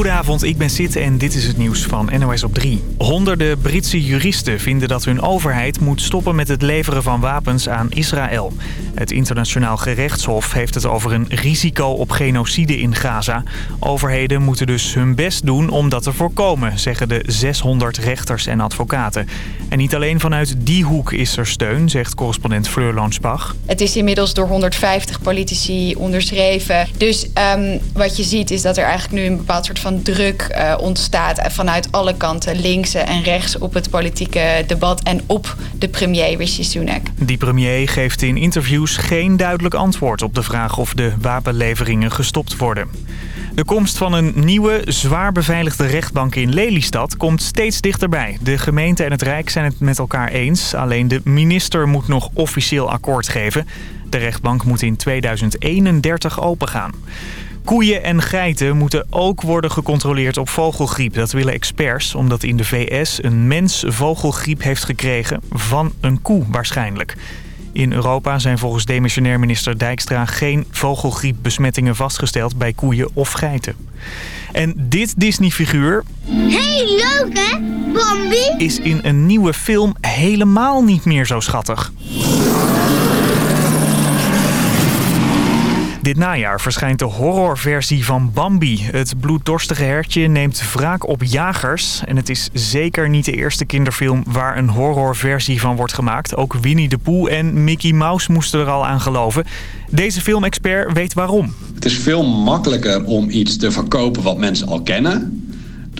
Goedenavond, ik ben Sid en dit is het nieuws van NOS op 3. Honderden Britse juristen vinden dat hun overheid moet stoppen met het leveren van wapens aan Israël. Het internationaal gerechtshof heeft het over een risico op genocide in Gaza. Overheden moeten dus hun best doen om dat te voorkomen, zeggen de 600 rechters en advocaten. En niet alleen vanuit die hoek is er steun, zegt correspondent Fleur Loonsbach. Het is inmiddels door 150 politici onderschreven. Dus ehm, wat je ziet is dat er eigenlijk nu een bepaald soort van druk uh, ontstaat vanuit alle kanten, links en rechts, op het politieke debat en op de premier Rishi Sunak. Die premier geeft in interviews geen duidelijk antwoord op de vraag of de wapenleveringen gestopt worden. De komst van een nieuwe, zwaar beveiligde rechtbank in Lelystad komt steeds dichterbij. De gemeente en het Rijk zijn het met elkaar eens. Alleen de minister moet nog officieel akkoord geven. De rechtbank moet in 2031 opengaan. Koeien en geiten moeten ook worden gecontroleerd op vogelgriep. Dat willen experts, omdat in de VS een mens vogelgriep heeft gekregen van een koe waarschijnlijk. In Europa zijn volgens demissionair minister Dijkstra geen vogelgriepbesmettingen vastgesteld bij koeien of geiten. En dit Disney-figuur... Hey, leuk hè, Bambi? ...is in een nieuwe film helemaal niet meer zo schattig. Dit najaar verschijnt de horrorversie van Bambi. Het bloeddorstige hertje neemt wraak op jagers. En het is zeker niet de eerste kinderfilm waar een horrorversie van wordt gemaakt. Ook Winnie de Pooh en Mickey Mouse moesten er al aan geloven. Deze filmexpert weet waarom. Het is veel makkelijker om iets te verkopen wat mensen al kennen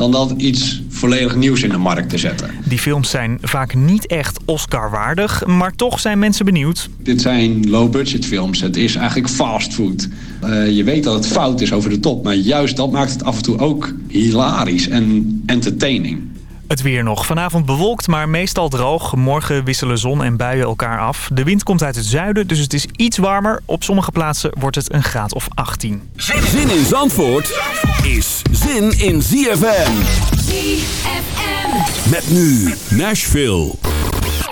dan dat iets volledig nieuws in de markt te zetten. Die films zijn vaak niet echt Oscar-waardig, maar toch zijn mensen benieuwd. Dit zijn low-budget films. Het is eigenlijk fastfood. Uh, je weet dat het fout is over de top, maar juist dat maakt het af en toe ook hilarisch en entertaining. Het weer nog. Vanavond bewolkt, maar meestal droog. Morgen wisselen zon en buien elkaar af. De wind komt uit het zuiden, dus het is iets warmer. Op sommige plaatsen wordt het een graad of 18. Zin in Zandvoort is zin in ZFM. ZFM. Met nu Nashville.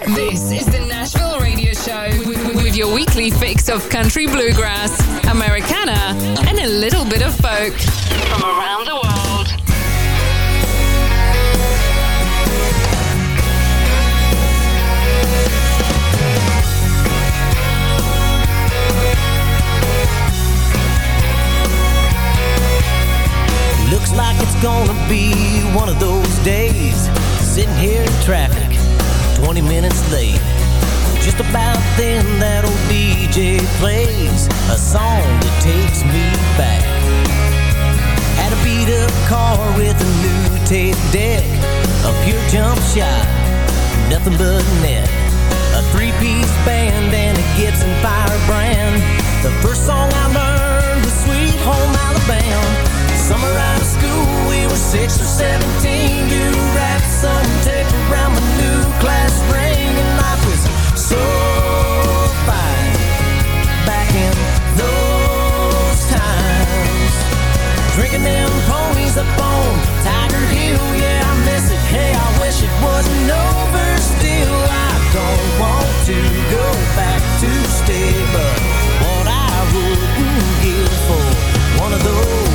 This is the Nashville Radio Show. With your weekly fix of country bluegrass, Americana and a little bit of folk. From around the world. Looks like it's gonna be one of those days. Sitting here in traffic, 20 minutes late. Just about then that old DJ plays A song that takes me back. Had a beat up car with a new tape deck A pure jump shot, nothing but net. A three-piece band and a Gibson Fire brand The first song I learned was Sweet Home Alabama Summer out of school, we were six or seventeen. You wrapped some tape around my new class ring, and life was so fine back in those times. Drinking them ponies up on Tiger Hill, yeah, I miss it. Hey, I wish it wasn't over. Still, I don't want to go back to stay, but what I wouldn't give for one of those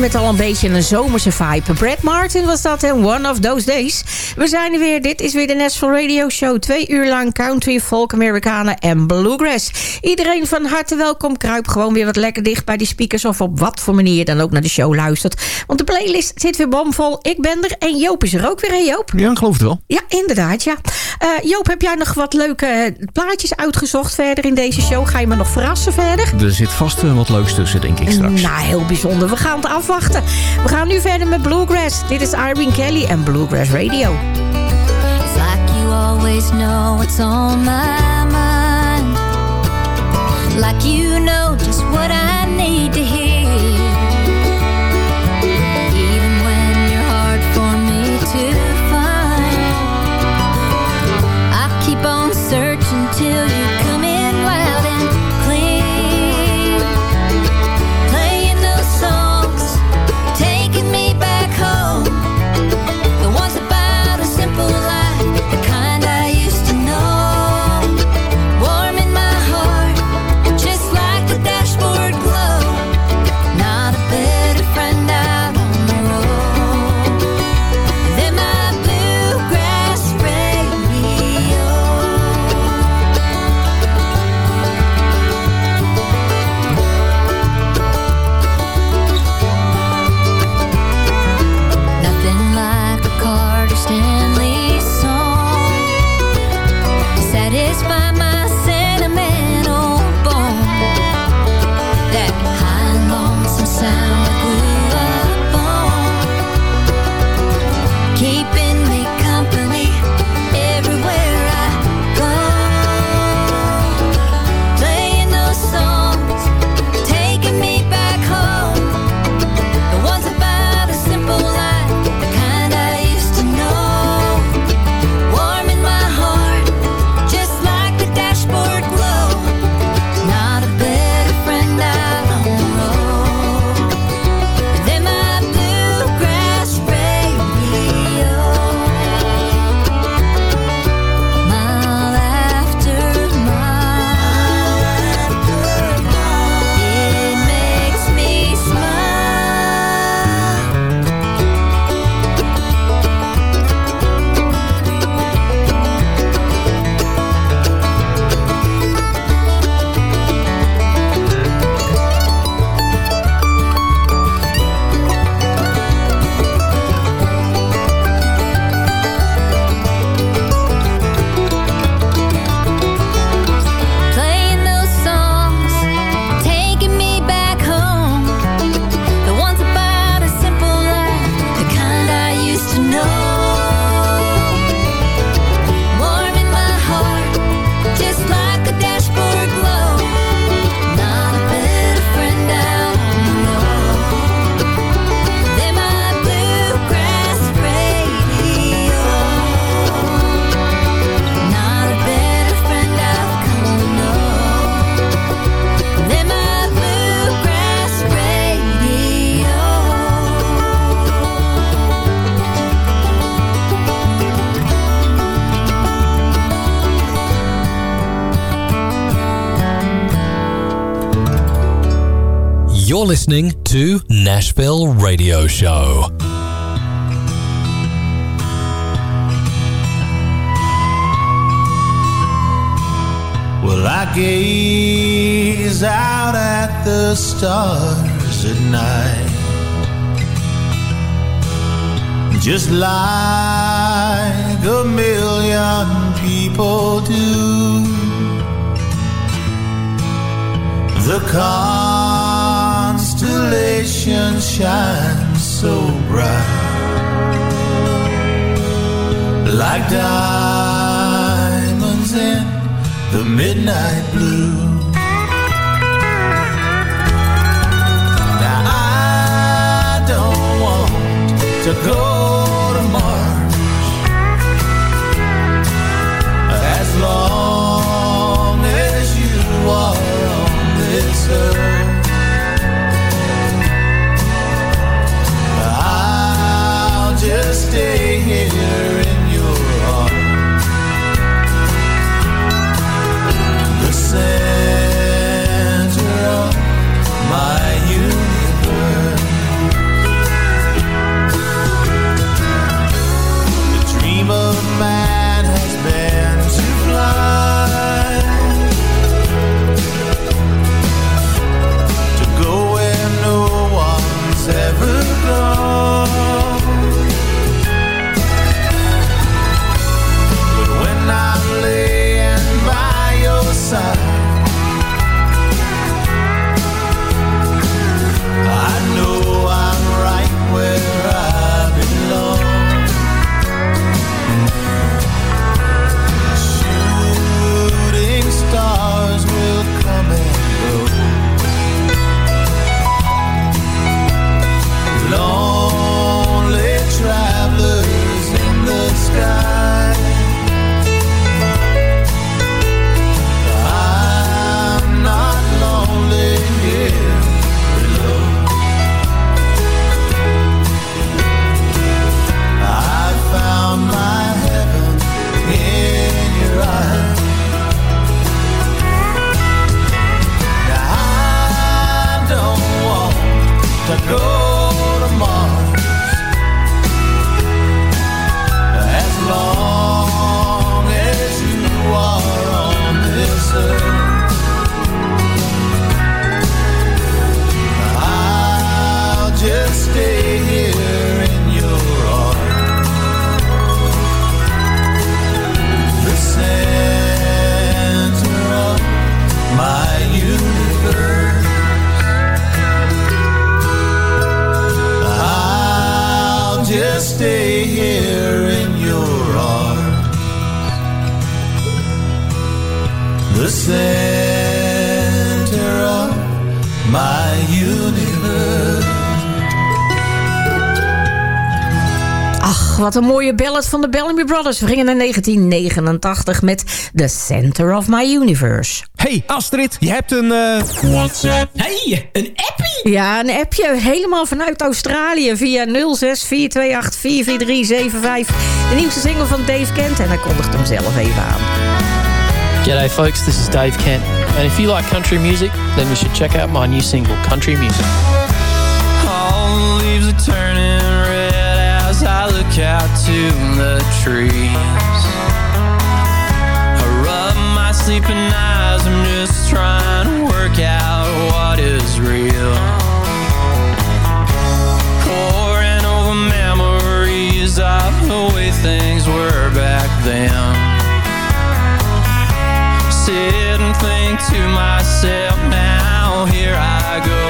met al een beetje een zomerse vibe. Brad Martin was dat en One of Those Days. We zijn er weer. Dit is weer de Nashville Radio Show. Twee uur lang country, folk, Amerikanen en bluegrass. Iedereen van harte welkom. Kruip gewoon weer wat lekker dicht bij die speakers... of op wat voor manier je dan ook naar de show luistert. Want de playlist zit weer bomvol. Ik ben er en Joop is er ook weer, hè Joop? Ja, ik geloof het wel. Ja, inderdaad, ja. Uh, Joop, heb jij nog wat leuke eh, plaatjes uitgezocht verder in deze show? Ga je me nog verrassen verder? Er zit vast uh, wat leuks tussen, denk ik straks. Nou, heel bijzonder. We gaan het afwachten. We gaan nu verder met Bluegrass. Dit is Irene Kelly en Bluegrass Radio. It's like you always know what's on my mind. Like you know just what I need to hear. Listening to Nashville Radio Show. Well, I gaze out at the stars at night, just like a million people do. The car constellation shines so bright. Like diamonds in the midnight blue. Now I don't want to go stay center of my universe. Ach, wat een mooie ballad van de Bellamy Brothers. We gingen naar 1989 met The Center of My Universe. Hey Astrid, je hebt een... eh, WhatsApp. Hey, een appie? Ja, een appje. Helemaal vanuit Australië via 0642844375. De nieuwste single van Dave Kent. En hij kondigt hem zelf even aan. G'day, folks. This is Dave Kent. And if you like country music, then you should check out my new single, Country Music. All the leaves are turning red as I look out to the trees. I rub my sleeping eyes, I'm just trying to work out what is real. Pouring over memories of the way things were back then. To myself, now here I go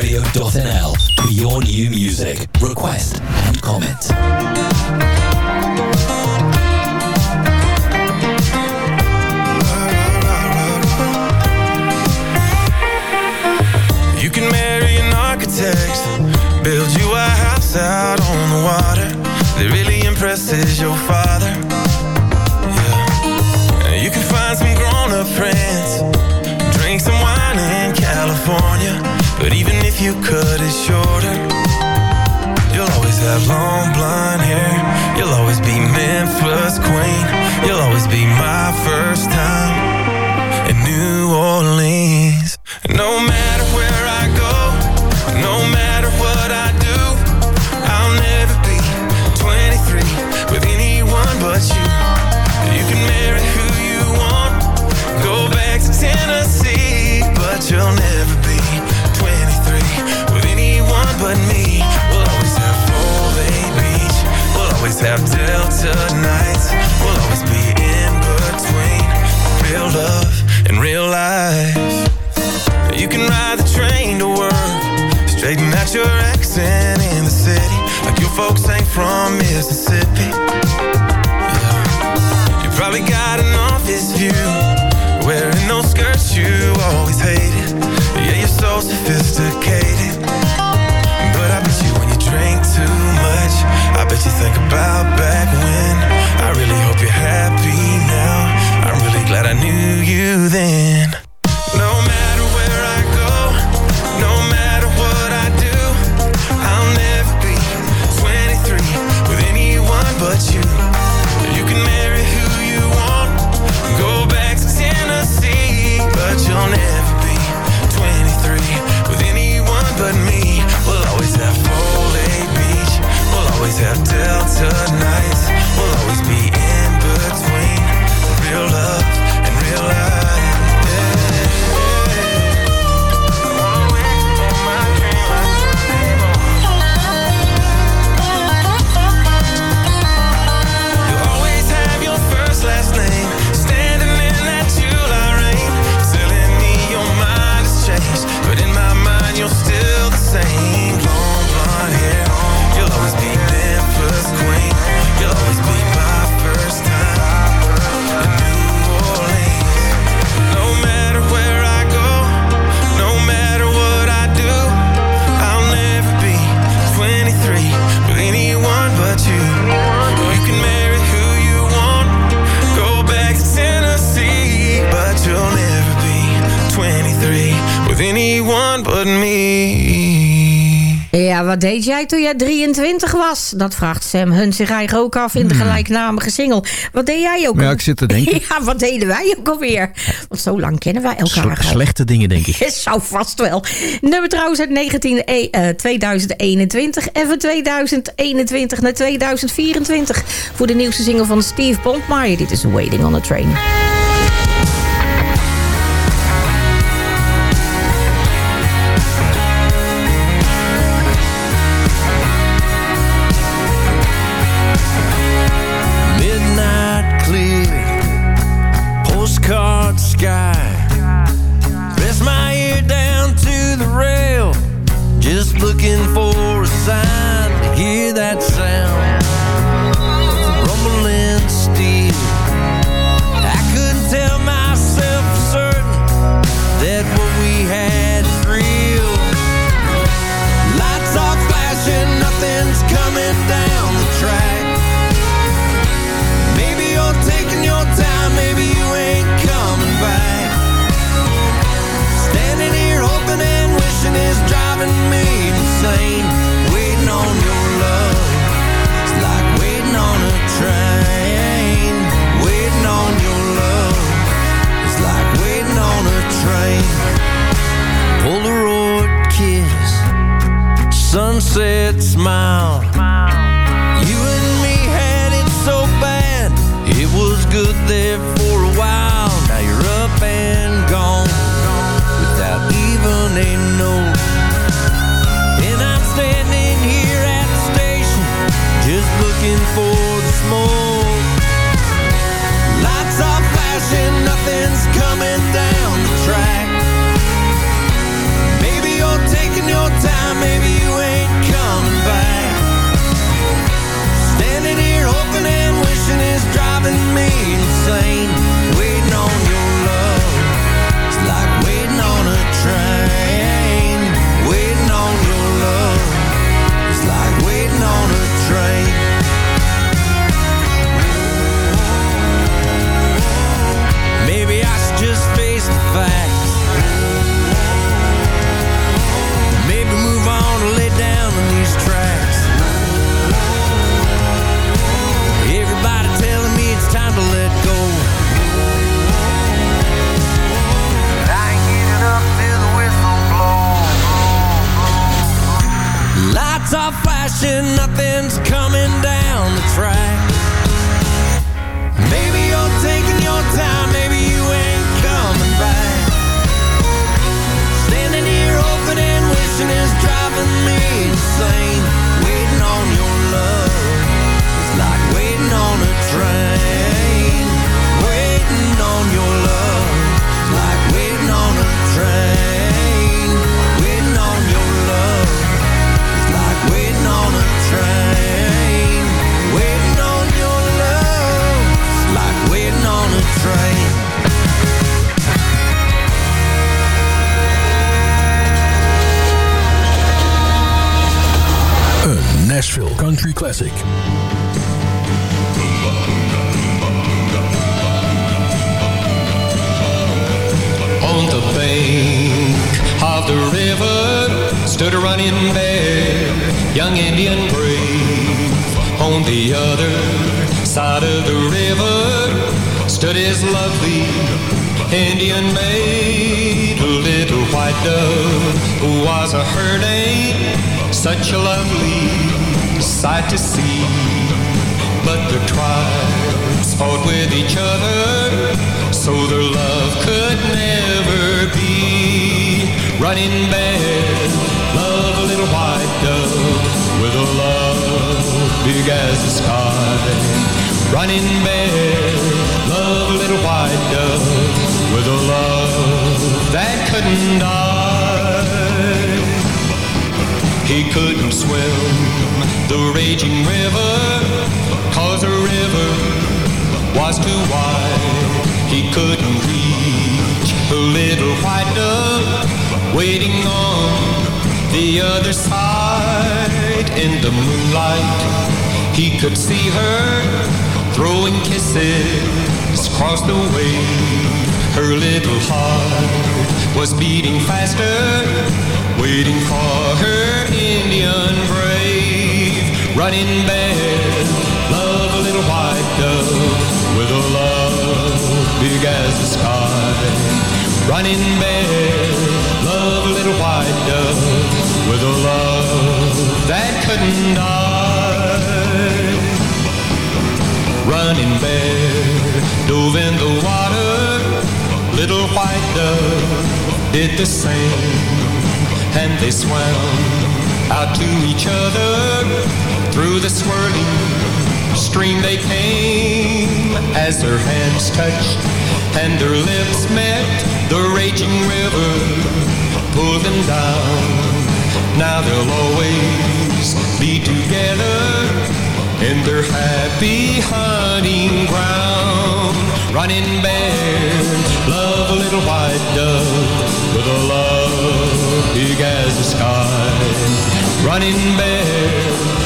for your new music, request, and comment. You can marry an architect, build you a house out on the water that really impresses your father. Yeah. You can find some grown-up friends, drink some wine in California. But even if you cut it shorter You'll always have long blonde hair. You'll always be Memphis queen. You'll always be my first time In New Orleans. No matter where I go No matter what I do I'll never be 23 With anyone but you. You can marry who you want Go back to Tennessee But you'll never but me. We'll always have Foley Beach. We'll always have Delta nights. We'll always be in between real love and real life. You can ride the train to work, straighten out your accent in the city, like your folks ain't from Mississippi. Yeah. You probably got an office view, wearing those skirts about wat deed jij toen jij 23 was? Dat vraagt Sam Hunt zich eigenlijk ook af in de Hmm. gelijknamige single. Wat deed jij ook? Ja, ik zit te denken. Ja, wat deden wij ook alweer? Want zo lang kennen wij elkaar Sle- slechte dingen, denk ik. Zou vast wel. Nummer trouwens uit 19, eh, 2021 en van 2021 naar 2024. Voor de nieuwste single van Steve Bondmeyer. Dit is Waiting on a Train. Nothing's coming Country Classic. On the bank of the river stood a running bear, young Indian brave. On the other side of the river stood his lovely Indian maid, a little white dove who was a herding, such a lovely sight to see. But the tribes fought with each other, so their love could never be. Running bear, love a little white dove with a love big as the sky. Running bear, love a little white dove with a love that couldn't die. He couldn't swim the raging river, cause the river was too wide. He couldn't reach the little white dove waiting on the other side. In the moonlight, he could see her throwing kisses across the wave. Her little heart was beating faster, waiting for her Indian brave. Running bear, love a little white dove with a love big as the sky. Running bear, love a little white dove with a love that couldn't die. Running bear dove in the water, little white dove did the same, and they swam out to each other through the swirling stream they came as their hands touched and their lips met the raging river pulled them down. Now they'll always be together in their happy hunting ground. Running bear love a little white dove with a love big as the sky. Running bear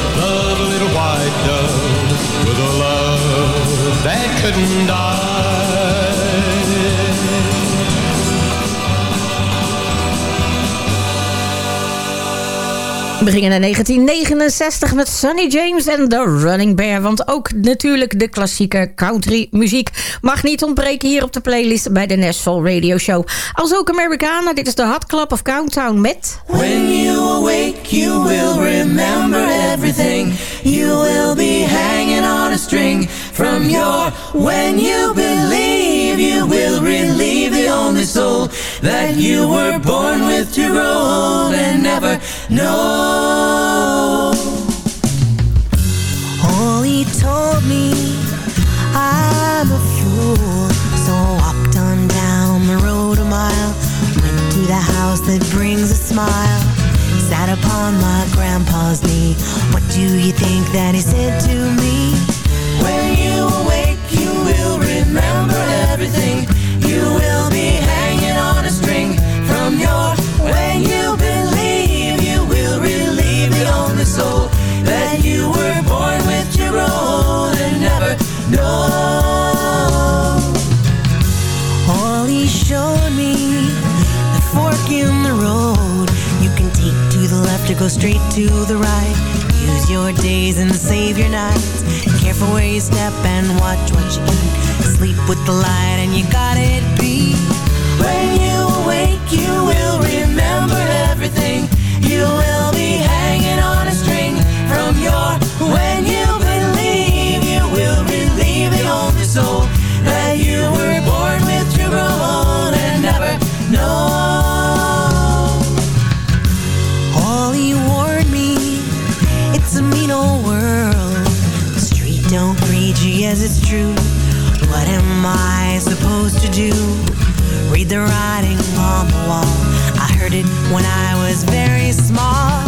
love a little white dove with a love that couldn't die. We gingen naar 1969 met Sonny James en The Running Bear. Want ook natuurlijk de klassieke country muziek mag niet ontbreken hier op de playlist bij de Nashville Radio Show. Als ook Americana, dit is de Hot Club of Countdown met... When you awake, you will remember everything. You will be hanging on a string from your when you believe. You will relieve the only soul that you were born with to grow old and never know. Oh, he told me I'm a fool. So I walked on down the road a mile. Went to the house that brings a smile. Sat upon my grandpa's knee. What do you think that he said to me? When you awake, remember everything. You will be hanging on a string from your when you believe. You will relieve the only soul that you were born with to grow and never know. All he showed me the fork in the road. You can take to the left or go straight to the right. Use your days and save your nights. Careful where you step and watch what you eat. Sleep with the light and you got it beat. When you awake, you will remember everything. You will be hanging on a string from your yes it's true. What am I supposed to do? Read the writing on the wall. I heard it when I was very small.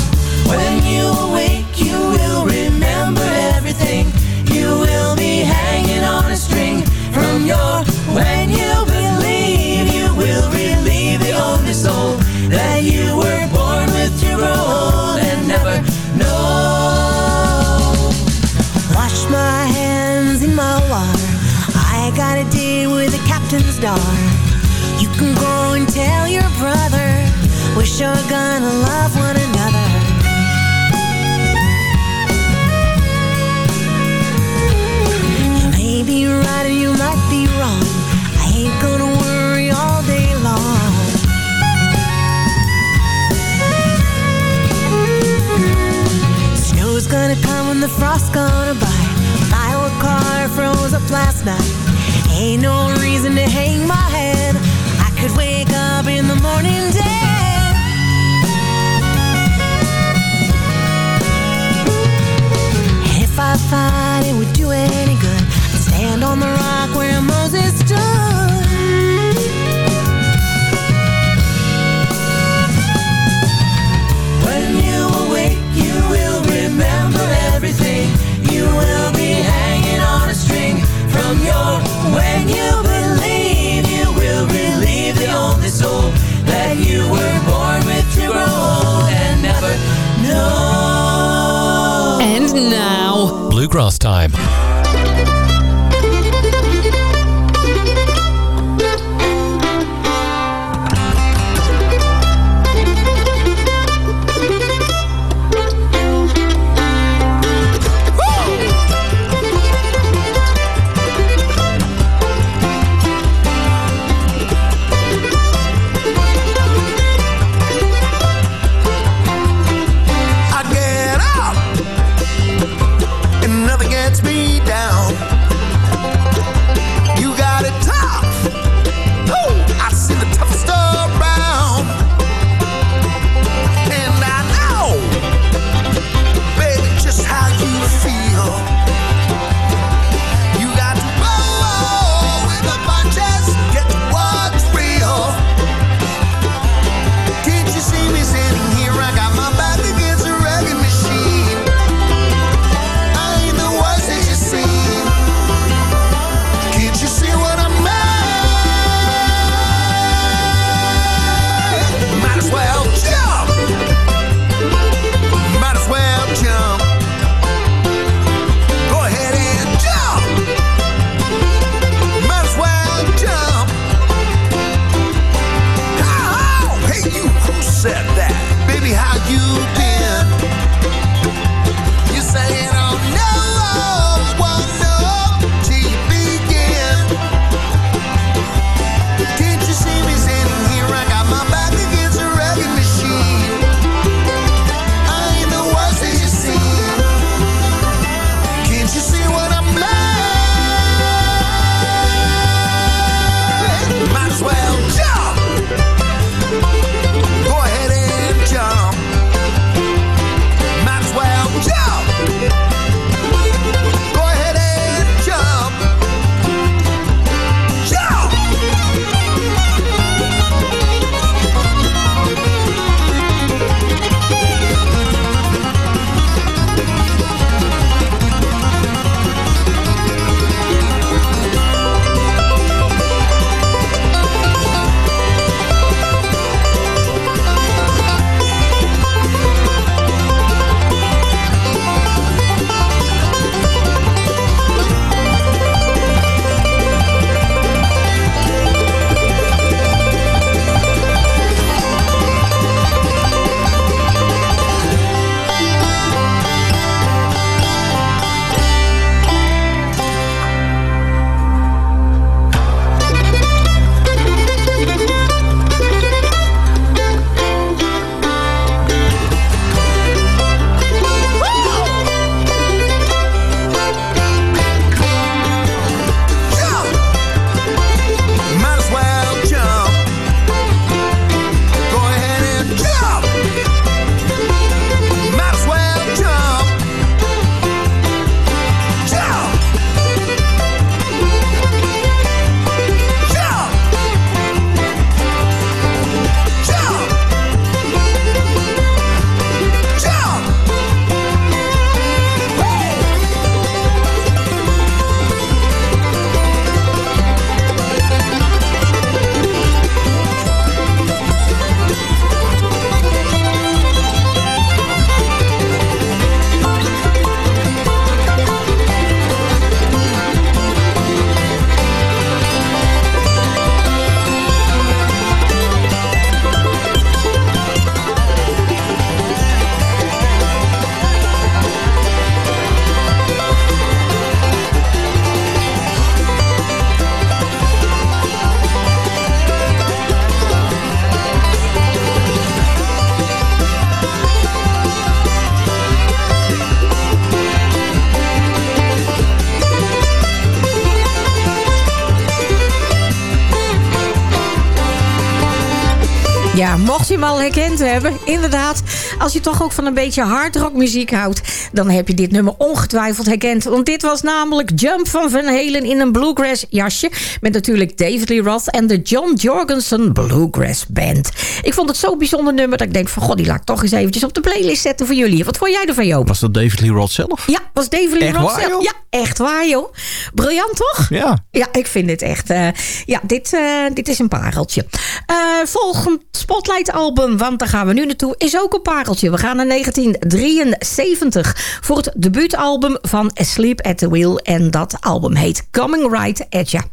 Ja, mocht je hem al herkend hebben, inderdaad. Als je toch ook van een beetje hardrockmuziek houdt... dan heb je dit nummer ongetwijfeld herkend. Want dit was namelijk Jump van Van Halen in een bluegrass jasje... met natuurlijk David Lee Roth en de John Jorgensen Bluegrass Band. Ik vond het zo'n bijzonder nummer dat ik denk van... god, die laat ik toch eens eventjes op de playlist zetten voor jullie. Wat vond jij ervan, Joop? Was dat David Lee Roth zelf? Ja, was David Lee Echt Roth waar, zelf. joh? Ja, echt waar, joh. Briljant, toch? Ja. Ja, ik vind dit echt... eh, ja, dit, eh, dit is een pareltje. Eh, volgend Spotlight-album, want daar gaan we nu naartoe, is ook een pareltje. We gaan naar 1973 voor het debuutalbum van Asleep at the Wheel. En dat album heet Coming Right At Ya.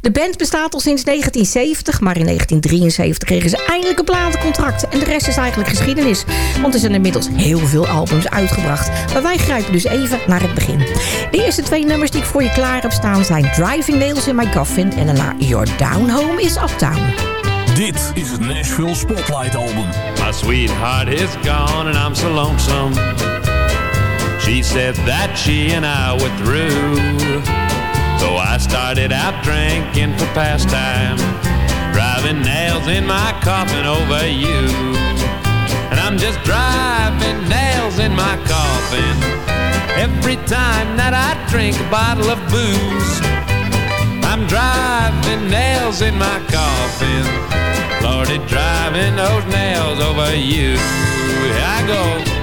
De band bestaat al sinds 1970, maar in 1973 kregen ze eindelijk een platencontract. En de rest is eigenlijk geschiedenis, want er zijn inmiddels heel veel albums uitgebracht. Maar wij grijpen dus even naar het begin. De eerste twee nummers die ik voor je klaar heb staan zijn Driving Nails in My Coffin en daarna Your Down Home is Uptown. Dit is het Nashville Spotlight Album. My sweetheart is gone and I'm so lonesome. She said that she and I were through. So I started out drinking for pastime, driving nails in my coffin over you. And I'm just driving nails in my coffin every time that I drink a bottle of booze. Driving nails in my coffin. Lordy, driving those nails over you. I go.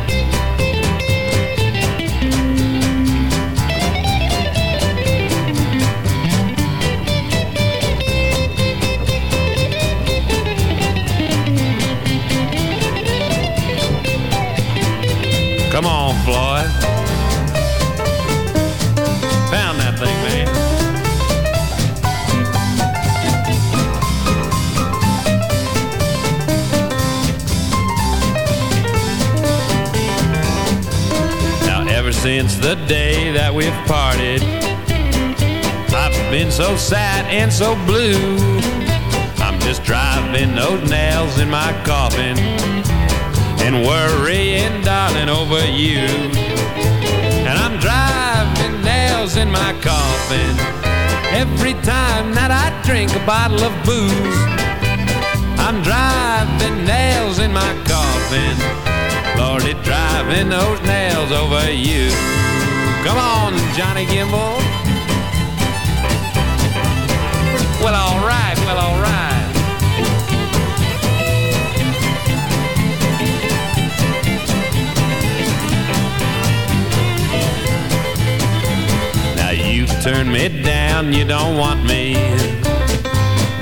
So blue. I'm just driving those nails in my coffin and worrying, darling, over you. And I'm driving nails in my coffin every time that I drink a bottle of booze. I'm driving nails in my coffin. Lordy, driving those nails over you. Come on, Johnny Gimble. Now me down, you don't want me.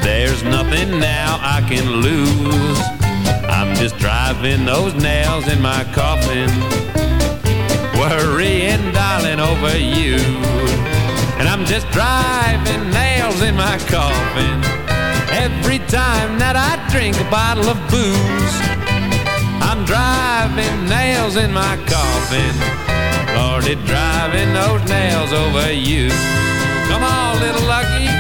There's nothing now I can lose. I'm just driving those nails in my coffin, worrying, darling, over you. And I'm just driving nails in my coffin every time that I drink a bottle of booze. I'm driving nails in my coffin, Lordy, driving those nails over you. Come on, little Lucky.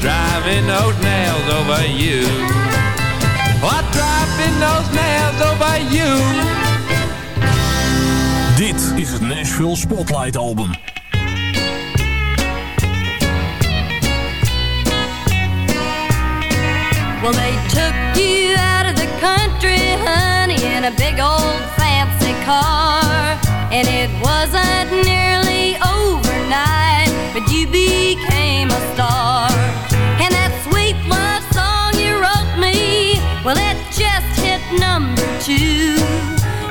Driving those nails over you. Oh, driving those nails over you. Dit is het Nashville Spotlight Album. Well, they took you out of the country, honey, in a big old fancy car. And it wasn't nearly overnight, but you became a star. Well, it just hit number two.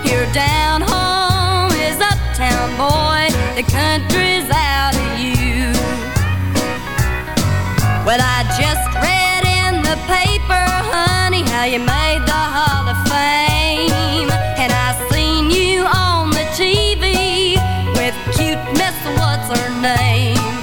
You're down home is uptown, boy. The country's out of you. Well, I just read in the paper, honey, how you made the Hall of Fame. And I seen you on the TV with cute Miss What's Her Name.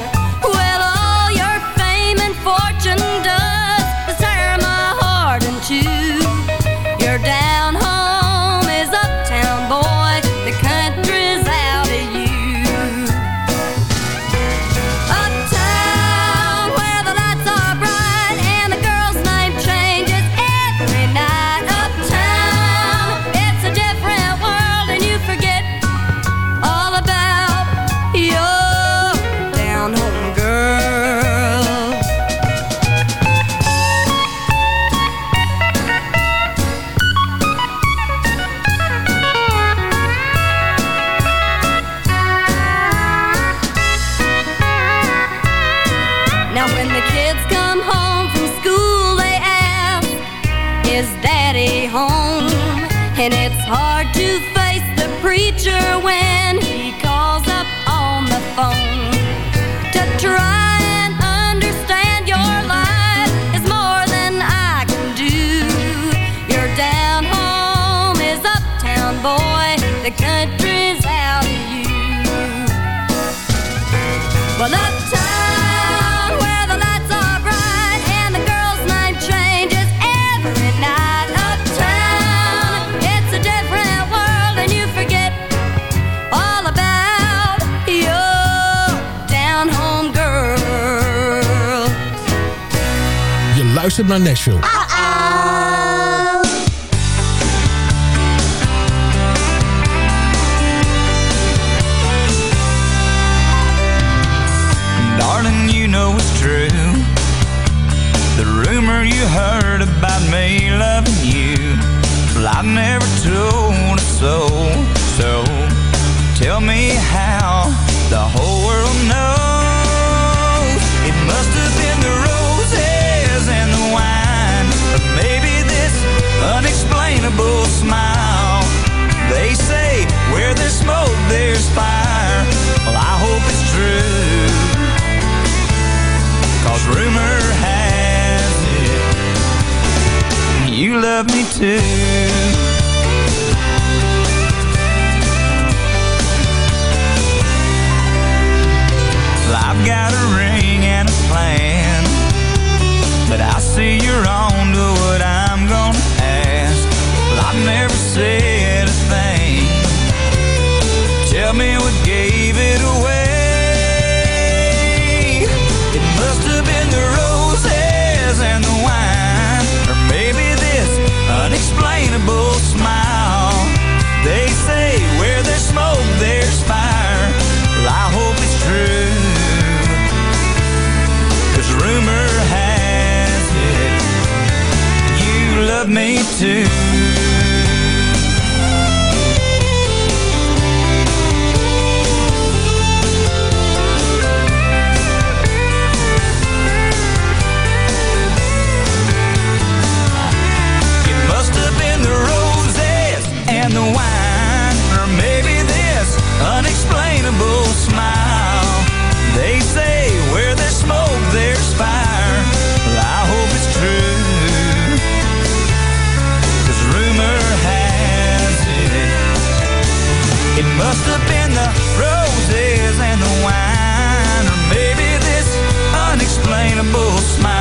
luistert naar Nashville. Ah -oh. Darling, you know it's true The rumor you heard about me loving you Well, I never told a soul you love me too. Must have been the roses and the wine, or maybe this unexplainable smile.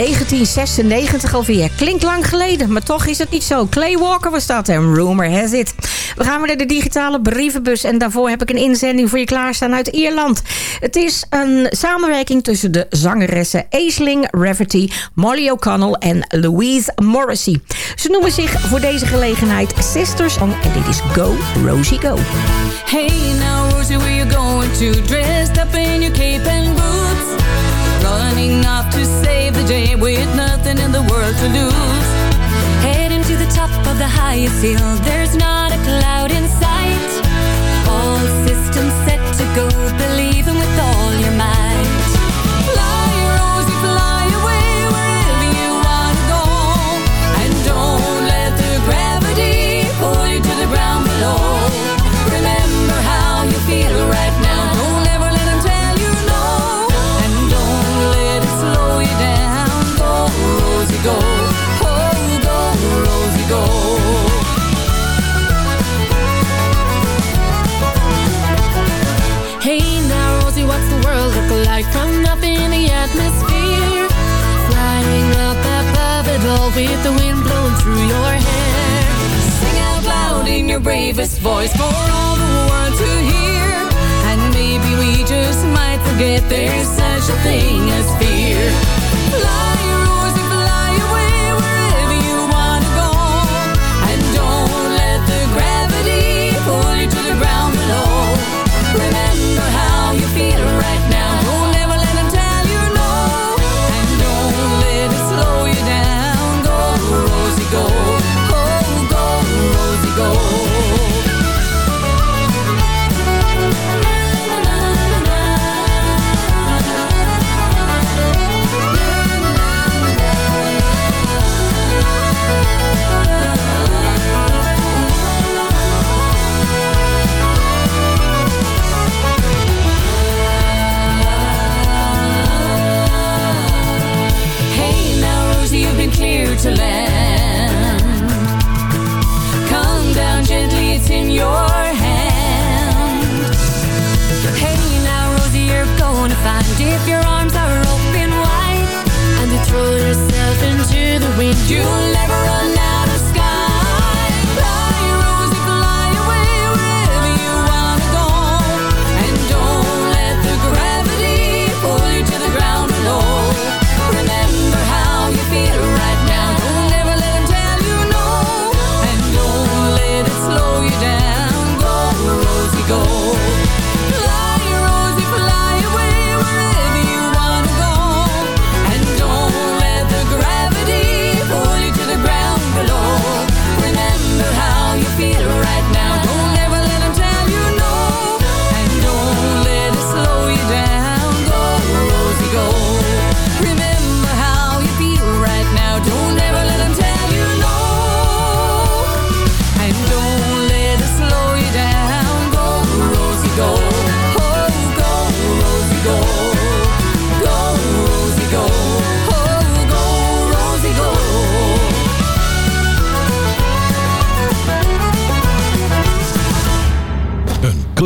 1996 alweer. Klinkt lang geleden, maar toch is het niet zo. Clay Walker was dat en rumor has it. We gaan weer naar de digitale brievenbus. En daarvoor heb ik een inzending voor je klaarstaan uit Ierland. Het is een samenwerking tussen de zangeressen Aisling Rafferty, Molly O'Connell en Louise Morrissey. Ze noemen zich voor deze gelegenheid Sisters Song. en dit is Go Rosie Go. Hey now Rosie, where you going to? dress up in your cape and boots. Running off to say day with nothing in the world to lose. Heading to the top of the highest hill, there's no your bravest voice for all the world to hear. And maybe we just might forget there's such a thing as fear.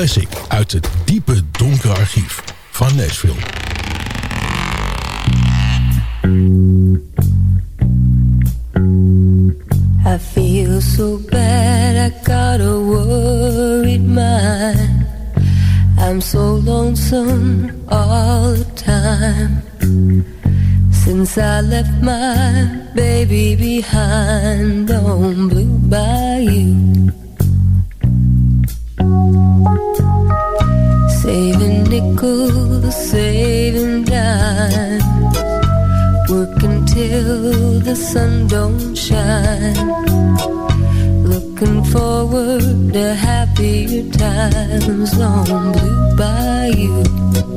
classic uit het diepe donkere archief van Nashville. I feel so bad, I got a worried mind. I'm so lonesome all the time. Since I left my baby behind on Blue Bayou. Saving nickels, saving dimes. working till the sun don't shine. Looking forward to happier times long Blue Bayou.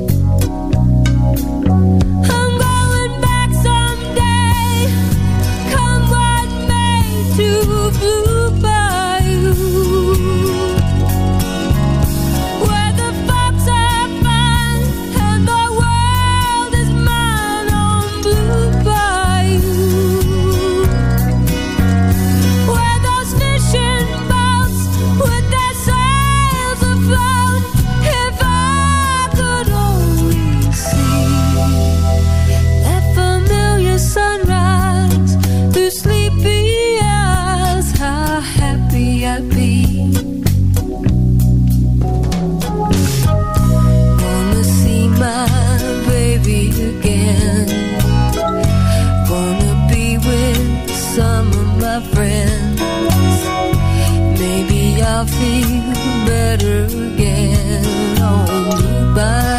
I feel better again on Goodbye.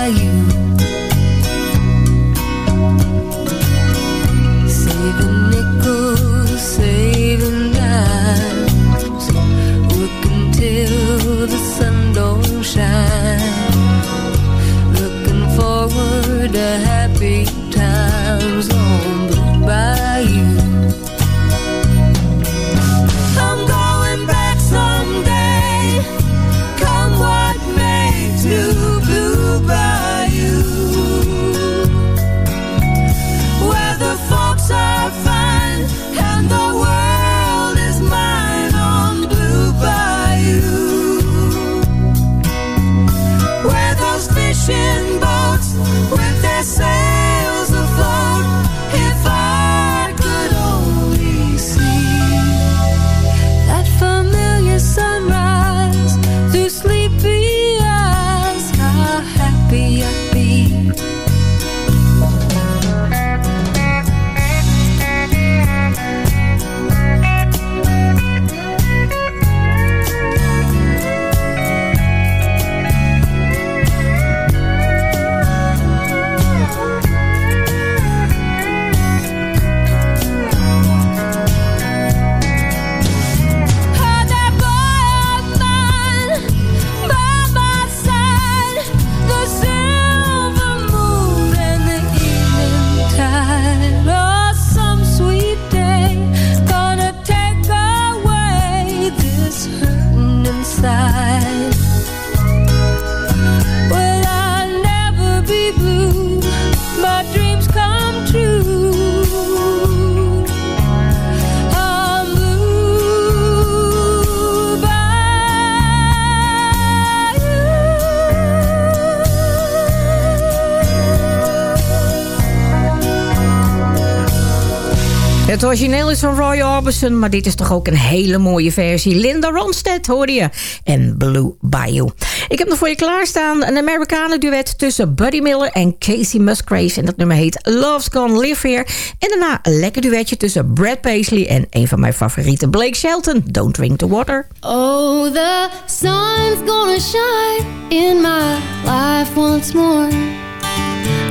Het origineel is van Roy Orbison, maar dit is toch ook een hele mooie versie. Linda Ronstadt hoorde je. En Blue Bayou. Ik heb nog voor je klaarstaan een Amerikanen duet tussen Buddy Miller en Casey Musgraves. En dat nummer heet Love's Gonna Live Here. En daarna een lekker duetje tussen Brad Paisley en een van mijn favorieten Blake Shelton. Don't Drink the Water. Oh, the sun's gonna shine in my life once more.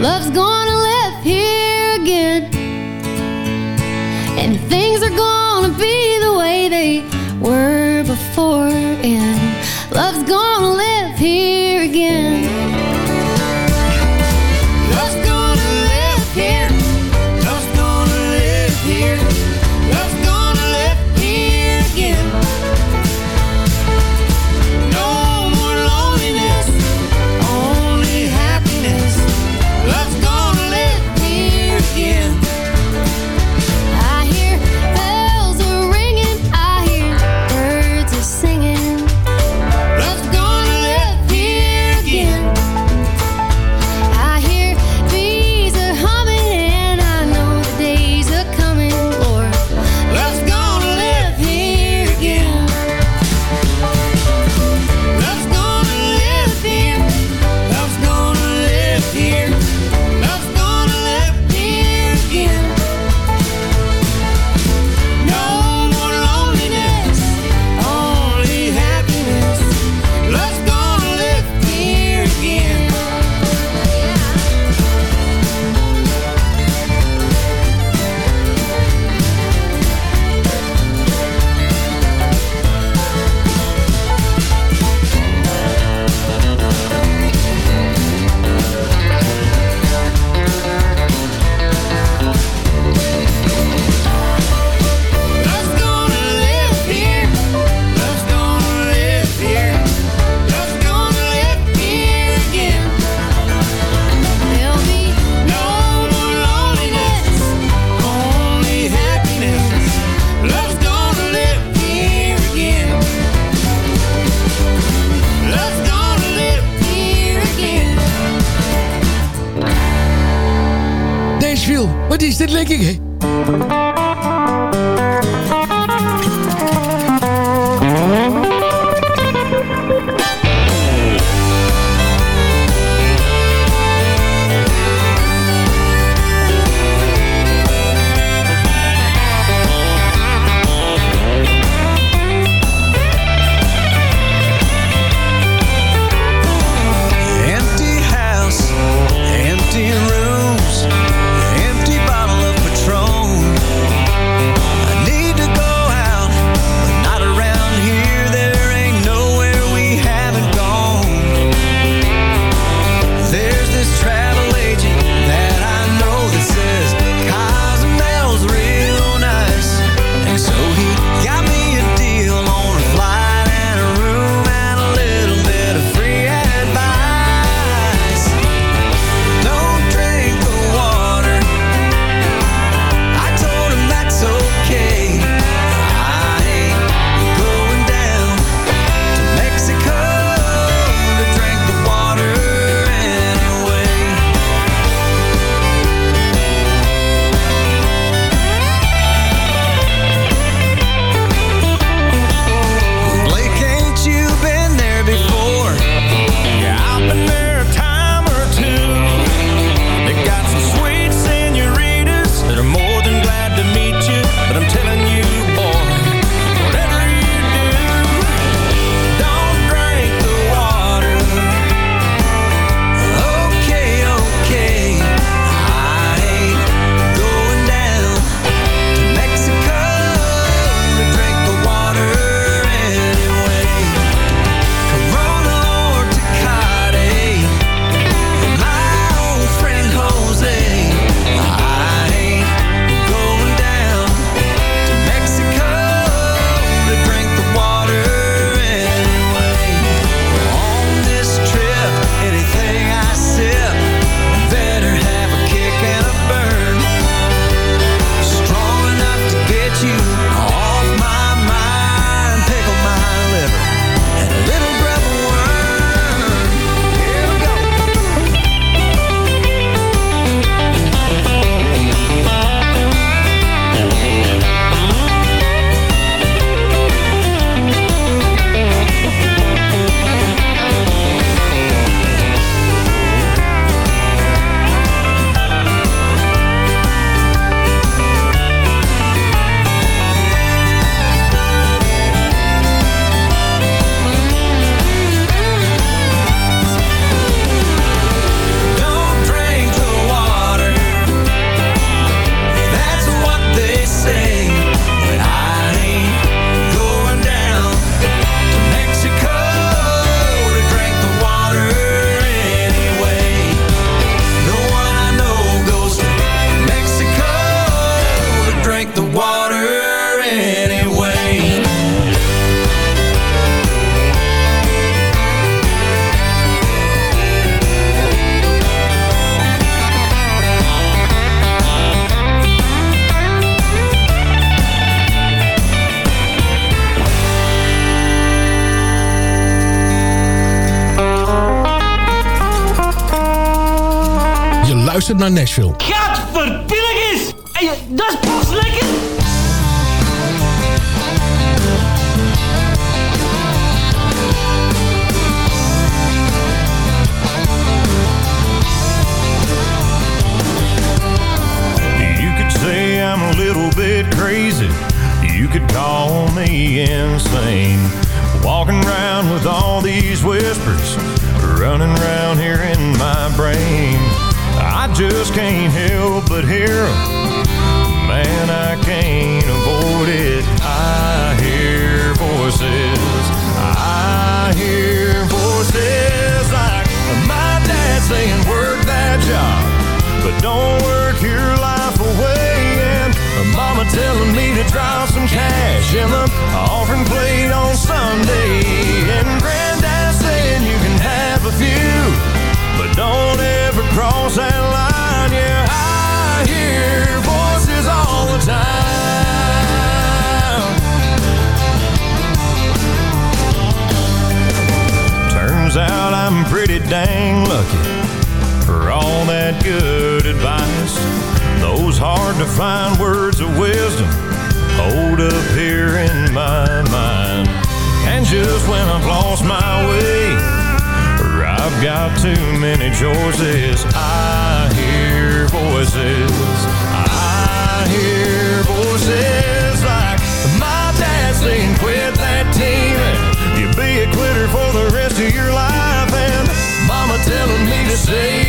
Love's gonna live here again. And things are gonna be the way they were before. And love's gonna naar Nashville. Find words of wisdom hold up here in my mind. And just when I've lost my way, or I've got too many choices, I hear voices. I hear voices like my dad saying, quit that team and you be a quitter for the rest of your life. And mama telling me to say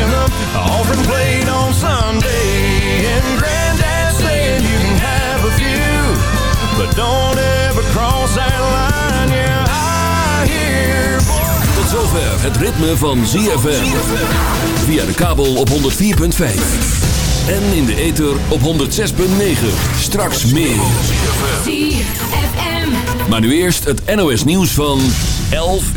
the offering plate on Sunday. And granddad saying you can have a few, but don't ever cross that line. Yeah, I hear Tot zover het ritme van ZFM. Via de kabel op 104.5. En in de ether op 106.9. Straks meer. ZFM. Maar nu eerst het NOS nieuws van 11